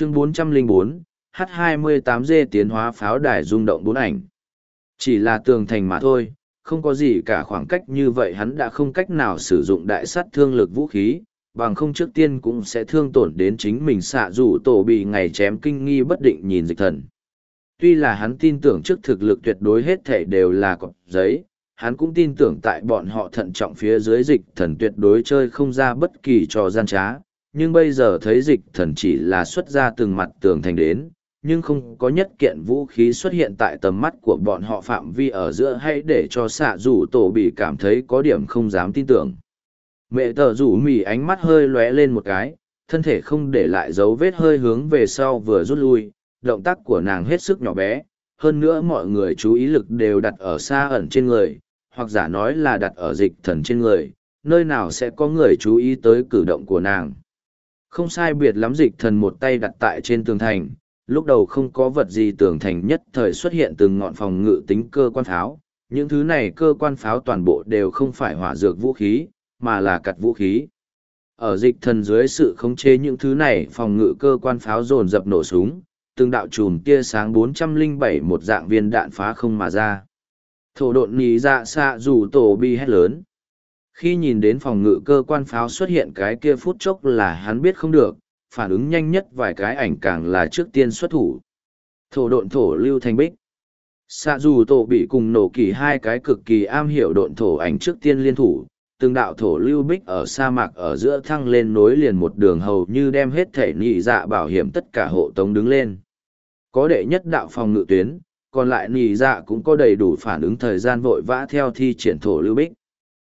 chương 404, H28G tiến hóa pháo đài rung động bốn ảnh. Chỉ là tường thành mà thôi, không có gì cả khoảng cách như vậy hắn đã không cách nào sử dụng đại sát thương lực vũ khí, bằng không trước tiên cũng sẽ thương tổn đến chính mình xạ dù tổ bị ngày chém kinh nghi bất định nhìn dịch thần. Tuy là hắn tin tưởng trước thực lực tuyệt đối hết thể đều là cọc giấy, hắn cũng tin tưởng tại bọn họ thận trọng phía dưới dịch thần tuyệt đối chơi không ra bất kỳ trò gian trá, nhưng bây giờ thấy dịch thần chỉ là xuất ra từng mặt tường thành đến, nhưng không có nhất kiện vũ khí xuất hiện tại tầm mắt của bọn họ phạm vi ở giữa hay để cho xạ rủ tổ bị cảm thấy có điểm không dám tin tưởng. Mẹ tờ rủ mì ánh mắt hơi lóe lên một cái, thân thể không để lại dấu vết hơi hướng về sau vừa rút lui, động tác của nàng hết sức nhỏ bé, hơn nữa mọi người chú ý lực đều đặt ở xa ẩn trên người, hoặc giả nói là đặt ở dịch thần trên người, nơi nào sẽ có người chú ý tới cử động của nàng. Không sai biệt lắm dịch thần một tay đặt tại trên tường thành, lúc đầu không có vật gì tường thành nhất thời xuất hiện từng ngọn phòng ngự tính cơ quan pháo. Những thứ này cơ quan pháo toàn bộ đều không phải hỏa dược vũ khí, mà là cặt vũ khí. Ở dịch thần dưới sự khống chế những thứ này phòng ngự cơ quan pháo dồn dập nổ súng, từng đạo chùm tia sáng 407 một dạng viên đạn phá không mà ra. Thổ độn nì dạ xạ dù tổ bi hét lớn. Khi nhìn đến phòng ngự cơ quan pháo xuất hiện cái kia phút chốc là hắn biết không được, phản ứng nhanh nhất vài cái ảnh càng là trước tiên xuất thủ. Thổ độn thổ lưu thành bích. Xạ dù tổ bị cùng nổ kỳ hai cái cực kỳ am hiểu độn thổ ảnh trước tiên liên thủ, từng đạo thổ lưu bích ở sa mạc ở giữa thăng lên nối liền một đường hầu như đem hết thể nhị dạ bảo hiểm tất cả hộ tống đứng lên. Có đệ nhất đạo phòng ngự tuyến, còn lại nhị dạ cũng có đầy đủ phản ứng thời gian vội vã theo thi triển thổ lưu bích.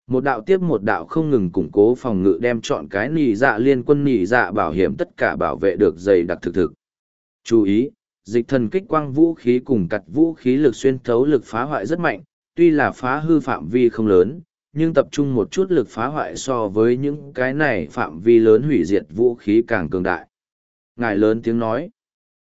Một đạo tiếp một đạo không ngừng củng cố phòng ngự đem chọn cái nỉ dạ liên quân nỉ dạ bảo hiểm tất cả bảo vệ được dày đặc thực thực. Chú ý, dịch thần kích quang vũ khí cùng cặt vũ khí lực xuyên thấu lực phá hoại rất mạnh, tuy là phá hư phạm vi không lớn, nhưng tập trung một chút lực phá hoại so với những cái này phạm vi lớn hủy diệt vũ khí càng cường đại. Ngài lớn tiếng nói,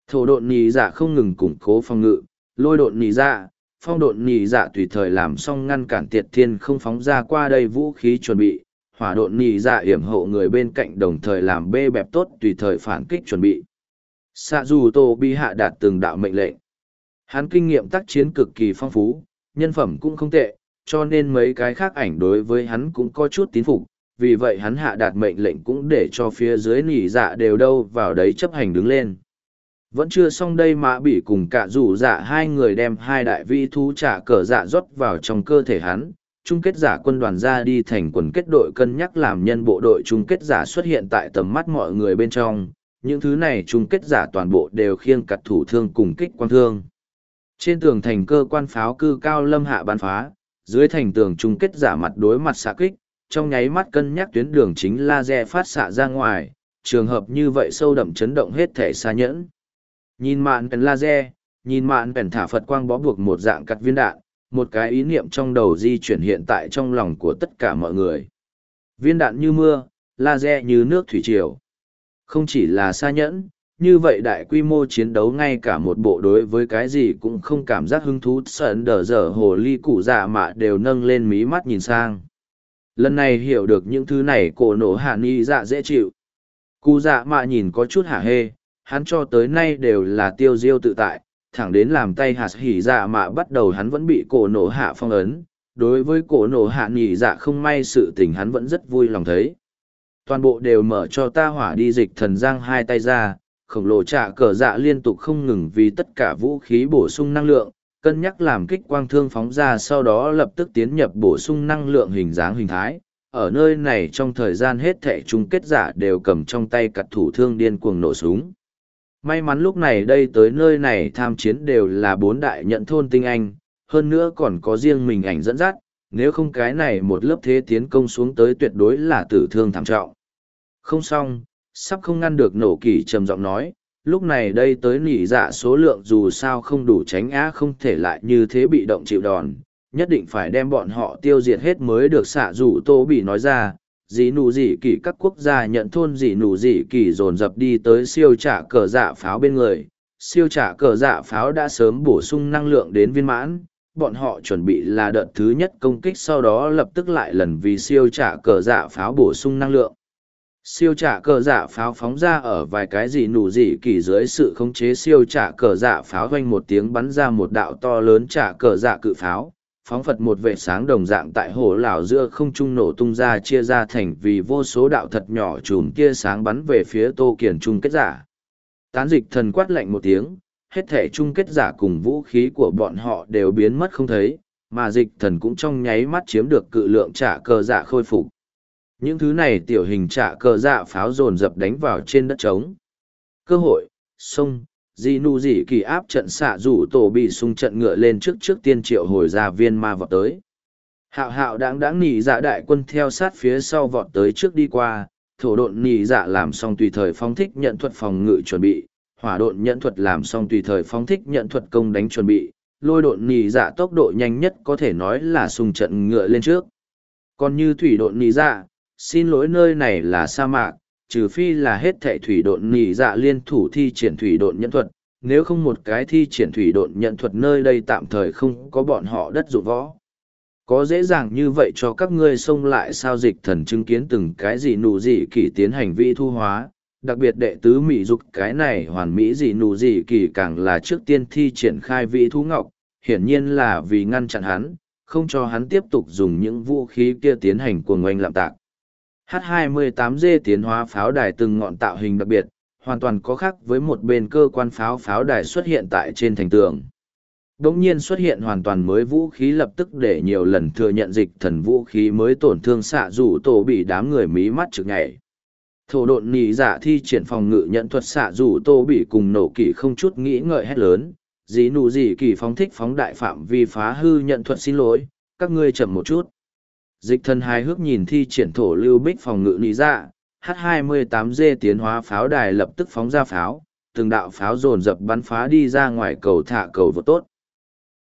thổ độn nì dạ không ngừng củng cố phòng ngự, lôi độn nì dạ, phong độn nì dạ tùy thời làm xong ngăn cản tiệt thiên không phóng ra qua đây vũ khí chuẩn bị, hỏa độn nì dạ yểm hộ người bên cạnh đồng thời làm bê bẹp tốt tùy thời phản kích chuẩn bị. Sạ dù tô bi hạ đạt từng đạo mệnh lệnh. Hắn kinh nghiệm tác chiến cực kỳ phong phú, nhân phẩm cũng không tệ, cho nên mấy cái khác ảnh đối với hắn cũng có chút tín phục, vì vậy hắn hạ đạt mệnh lệnh cũng để cho phía dưới nỉ dạ đều đâu vào đấy chấp hành đứng lên. Vẫn chưa xong đây mã bị cùng cả rủ dạ hai người đem hai đại vi thú trả cờ dạ rót vào trong cơ thể hắn, chung kết giả quân đoàn ra đi thành quần kết đội cân nhắc làm nhân bộ đội chung kết giả xuất hiện tại tầm mắt mọi người bên trong, những thứ này chung kết giả toàn bộ đều khiêng cặt thủ thương cùng kích quan thương. Trên tường thành cơ quan pháo cư cao lâm hạ bắn phá, dưới thành tường chung kết giả mặt đối mặt xạ kích, trong nháy mắt cân nhắc tuyến đường chính laser phát xạ ra ngoài, trường hợp như vậy sâu đậm chấn động hết thể xa nhẫn. Nhìn mạn pèn laser, nhìn mạn pèn thả Phật quang bó buộc một dạng cắt viên đạn, một cái ý niệm trong đầu di chuyển hiện tại trong lòng của tất cả mọi người. Viên đạn như mưa, laser như nước thủy triều. Không chỉ là xa nhẫn, như vậy đại quy mô chiến đấu ngay cả một bộ đối với cái gì cũng không cảm giác hứng thú sợn đờ dở hồ ly cụ dạ mạ đều nâng lên mí mắt nhìn sang lần này hiểu được những thứ này cổ nổ hạ ni dạ dễ chịu cụ dạ mạ nhìn có chút hả hê hắn cho tới nay đều là tiêu diêu tự tại thẳng đến làm tay hạt hỉ dạ mà bắt đầu hắn vẫn bị cổ nổ hạ phong ấn đối với cổ nổ hạ nhị dạ không may sự tình hắn vẫn rất vui lòng thấy toàn bộ đều mở cho ta hỏa đi dịch thần giang hai tay ra khổng lồ trả cờ dạ liên tục không ngừng vì tất cả vũ khí bổ sung năng lượng, cân nhắc làm kích quang thương phóng ra sau đó lập tức tiến nhập bổ sung năng lượng hình dáng hình thái. Ở nơi này trong thời gian hết thẻ chung kết giả đều cầm trong tay cặt thủ thương điên cuồng nổ súng. May mắn lúc này đây tới nơi này tham chiến đều là bốn đại nhận thôn tinh anh, hơn nữa còn có riêng mình ảnh dẫn dắt, nếu không cái này một lớp thế tiến công xuống tới tuyệt đối là tử thương thảm trọng. Không xong, sắp không ngăn được nổ kỳ trầm giọng nói lúc này đây tới nỉ dạ số lượng dù sao không đủ tránh á không thể lại như thế bị động chịu đòn nhất định phải đem bọn họ tiêu diệt hết mới được xạ rủ tô bị nói ra dì nụ dị kỳ các quốc gia nhận thôn dì nụ dị kỳ dồn dập đi tới siêu trả cờ dạ pháo bên người. Siêu trả cờ dạ pháo đã sớm bổ sung năng lượng đến viên mãn. Bọn họ chuẩn bị là đợt thứ nhất công kích sau đó lập tức lại lần vì siêu trả cờ dạ pháo bổ sung năng lượng. Siêu trả cờ dạ pháo phóng ra ở vài cái gì nụ dị kỳ dưới sự khống chế siêu trả cờ dạ pháo doanh một tiếng bắn ra một đạo to lớn trả cờ dạ cự pháo phóng phật một vệ sáng đồng dạng tại hồ lào giữa không trung nổ tung ra chia ra thành vì vô số đạo thật nhỏ chùm tia sáng bắn về phía tô kiển trung kết giả. Tán dịch thần quát lạnh một tiếng, hết thể chung kết giả cùng vũ khí của bọn họ đều biến mất không thấy, mà dịch thần cũng trong nháy mắt chiếm được cự lượng trả cờ dạ khôi phục. Những thứ này tiểu hình trả cờ dạ pháo dồn dập đánh vào trên đất trống. Cơ hội, sông di nu dị kỳ áp trận xạ rủ tổ bị sung trận ngựa lên trước trước tiên triệu hồi ra viên ma vọt tới. Hạo hạo đáng đáng nỉ dạ đại quân theo sát phía sau vọt tới trước đi qua, thổ độn nỉ dạ làm xong tùy thời phóng thích nhận thuật phòng ngự chuẩn bị, hỏa độn nhận thuật làm xong tùy thời phóng thích nhận thuật công đánh chuẩn bị, lôi độn nỉ dạ tốc độ nhanh nhất có thể nói là sung trận ngựa lên trước. Còn như thủy độn nỉ dạ xin lỗi nơi này là sa mạc trừ phi là hết thệ thủy độn nỉ dạ liên thủ thi triển thủy độn nhẫn thuật, nếu không một cái thi triển thủy độn nhận thuật nơi đây tạm thời không có bọn họ đất dụng võ. Có dễ dàng như vậy cho các ngươi xông lại sao dịch thần chứng kiến từng cái gì nụ gì kỳ tiến hành vi thu hóa, đặc biệt đệ tứ mỹ dục cái này hoàn mỹ gì nụ gì kỳ càng là trước tiên thi triển khai vị thu ngọc, hiển nhiên là vì ngăn chặn hắn, không cho hắn tiếp tục dùng những vũ khí kia tiến hành cuồng oanh lạm tạc. H28G tiến hóa pháo đài từng ngọn tạo hình đặc biệt, hoàn toàn có khác với một bên cơ quan pháo pháo đài xuất hiện tại trên thành tường. Đống nhiên xuất hiện hoàn toàn mới vũ khí lập tức để nhiều lần thừa nhận dịch thần vũ khí mới tổn thương xạ rủ tổ bị đám người mí mắt trực nhảy. Thổ độn nì giả thi triển phòng ngự nhận thuật xạ rủ tổ bị cùng nổ kỷ không chút nghĩ ngợi hét lớn, dí nụ gì kỳ phóng thích phóng đại phạm vi phá hư nhận thuật xin lỗi, các ngươi chậm một chút. Dịch thần hài hước nhìn thi triển thổ lưu bích phòng ngự lý dạ, H28G tiến hóa pháo đài lập tức phóng ra pháo, từng đạo pháo dồn dập bắn phá đi ra ngoài cầu thả cầu vô tốt.